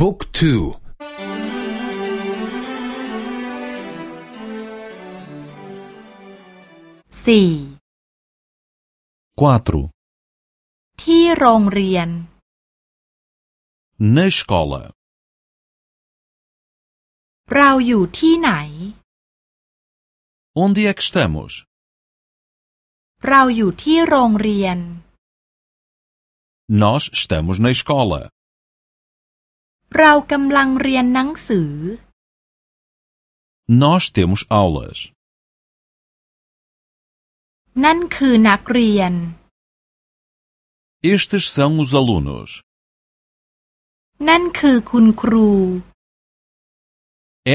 บุ๊กทู สี่ 4. ที่โรงเรียน Na escola. เราอยู่ที่ไหน Onde é que estamos? เราอยู่ที่โรงเรียน Nós estamos na escola. เรากำลังเรียนหนังสือ Nós temos aulas. นั่นคือนักเรียน Estes são os alunos. นั่นคือคุณครู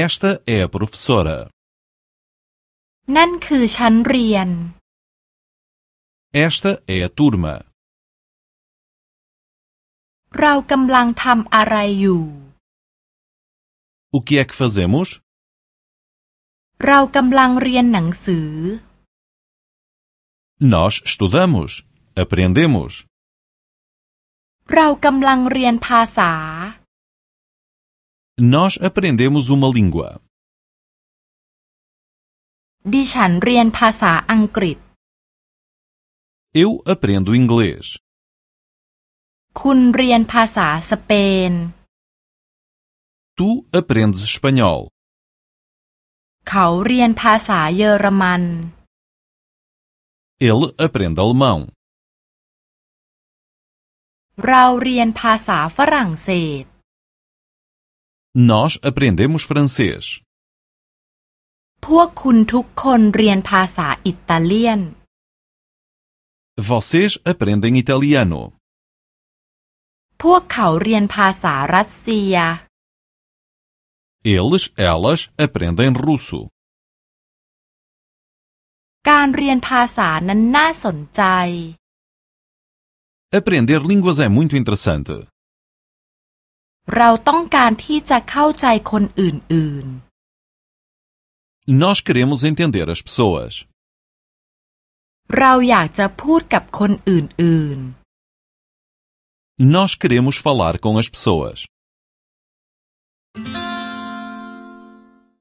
Esta é a professora. นั่นคือชั้นเรียน Esta é a turma. เรากำลังทำอะไรอยู่ O que é que fazemos? เรากำลังเรียนหนังสือ Nós estudamos, aprendemos. เรากำลังเรียนภาษา Nós aprendemos uma língua. ดิฉันเรียนภาษาอังกฤษ Eu aprendo inglês. คุณเรียนภาษาสเปน Tu aprendes espanhol. เขาเรียนภาษาเยอรมัน Ele aprende alemão. เราเรียนภาษาฝรั่งเศส Nós aprendemos francês. พวกคุณทุกคนเรียนภาษาอิตาเลียน Vocês aprendem italiano. พวกเขาเรียนภาษารัสเซีย Eles, elas aprendem russo. การเรียนภาษานั้นน่าสนใจ Aprender línguas é muito interessante. เราต้องการที่จะเข้าใจคนอื่น Nós queremos entender as pessoas. ๆเราอยากจะพูดกับคนอื่น Nós queremos falar com as pessoas.